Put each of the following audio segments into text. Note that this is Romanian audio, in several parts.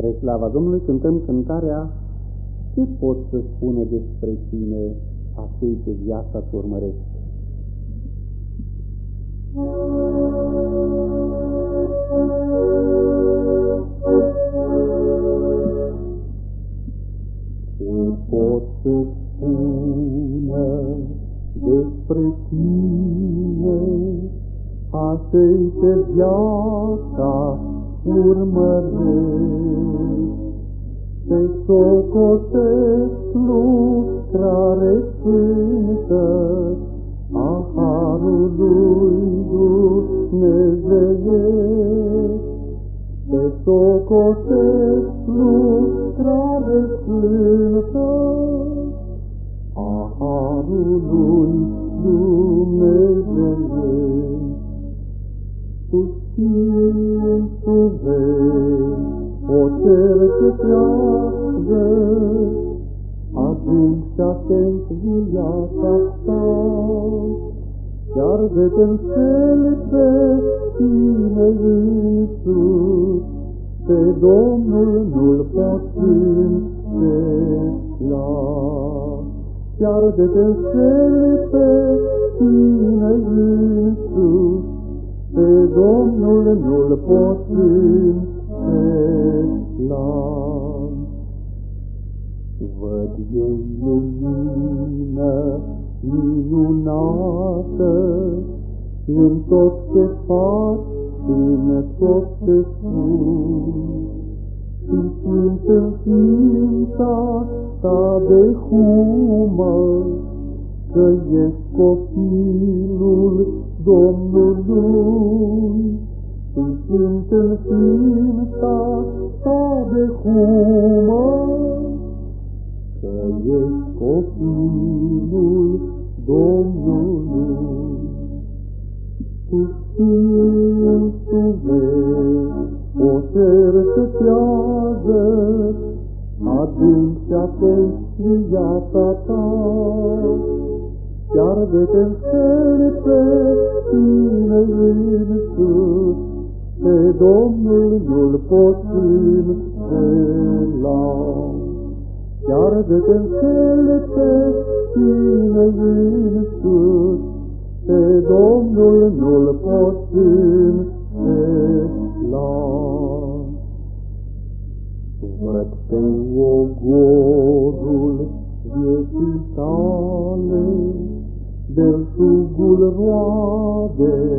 Spre slava Domnului cântăm cântarea Ce pot să spună despre tine acei ce viața-ți urmăresc? Ce pot să spună despre tine acei ce viața urmăresc? Te socotesc lucrare sfântă a Harului Dumnezeiesc. Te socotesc lucrare sfântă a Harului Dumnezeiesc. Tu știi, tu vezi, o cercetează, adânc și atent viața ta, chiar de te pe tine însuți, pe Domnul nu-l poți înșela. Chiar de te pe tine însuți, pe Domnul nu-l poți înșela Văd ei lumină minunată în tot ce fac și în tot ce spun. Și simt în ființa ta de humă că ești copilul Domnului și simt în ființa ta de humă, Că ești copilul Domnului. Tu știi, tu vezi, o cercetează, Adânc și atent viața ta, Chiar de te pe tine însuți, pe Domnul nu-l poți înșela. Chiar de te pe tine însuți, pe Domnul nu-l poți înșela. Văd pe ogorul vieții tale, belșugul roadelor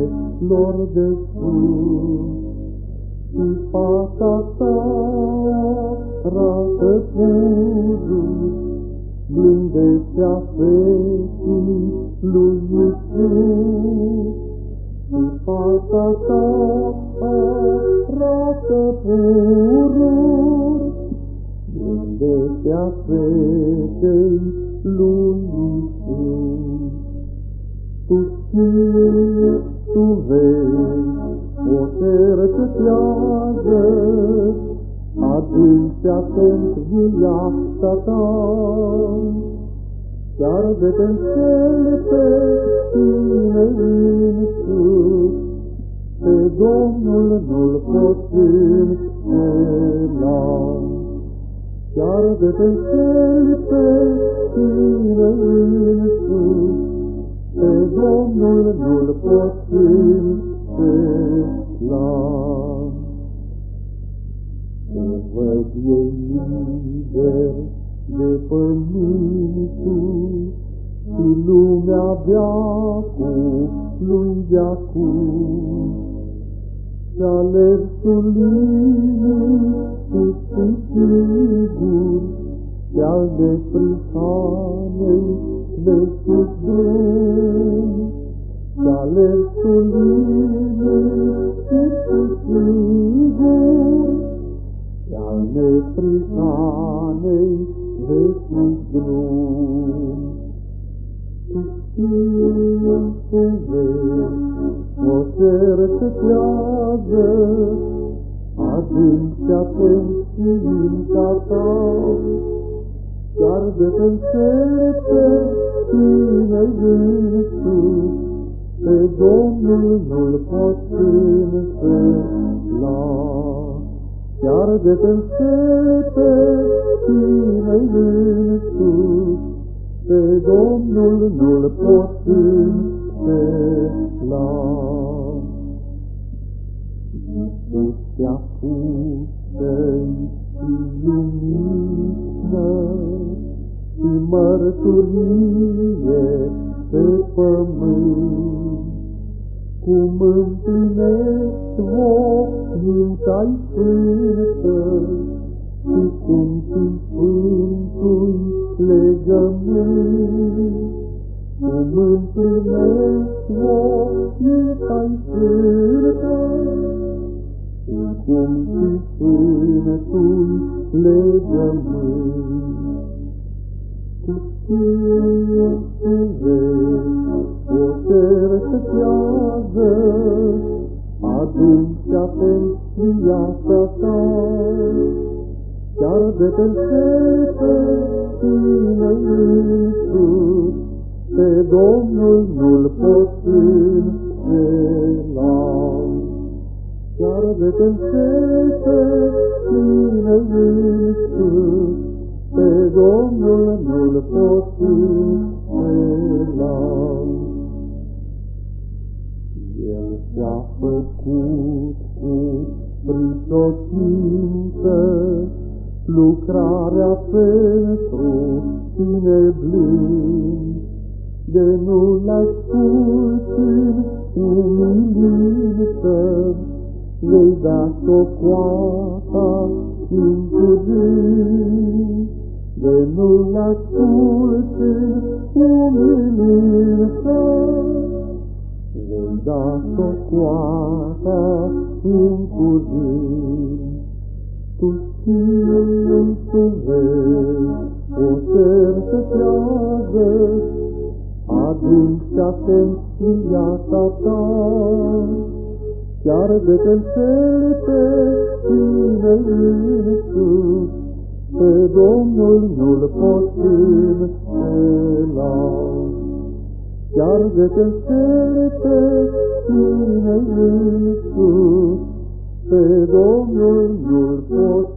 de sus. Și fața ta rată purul, blândețea feții lui Iisus. Și fața ta arată purul, blândețea fetei lui Iisus. Tu știi, tu vezi, o cercetează, adânc și atent viața ta. Chiar de te înșeli pe tine însuți, pe Domnul nu-l poți înșela. Chiar de te înșeli pe tine însuți, pe Domnul nu-l poți înșela. Văd ei liber de pământul și lumea veacului de-acum. Și alerg tu liniștit și sigur, și al de prihanei veșnic drum, și alerg tu liniștit și sigur, și al neprihanei veșnic drum. Tu știi, tu vezi, o cercetează, adânc și atent știința ta, chiar de te începe tine Iisus, pe Domnul nu-l poți înșela. Chiar de pe pe tine în sus, pe Domnul nu-l pot înșela. Iisus te-a pus să-i lumină și mărturie pe pământ. Cum împlinești voința-i sfântă și cum ți sfântui legământ. Cum împlinești voința-i sfântă și cum ți sfântui legământ. Cu tine tu vezi o cercătează, adânc și-a viața ta, chiar de pe sete tine Iisus, pe Domnul nu-L poți înșela. Chiar de pe sete tine Iisus, pe Domnul nu-L poți înșela. El și-a făcut cu prisosință lucrarea pentru tine blând, de nu-l ascult în umilință, vei da socoata în curând. De nu-l ascult în umilință, vei da socoata în curând. Tu știi tu vezi o cercătează, adânc și-a viața ta, chiar de pe pe tine Iisus, pe Domnul nu-L poți Șargă-te în stelete, tine Iisus, pe Domnul nu-L pot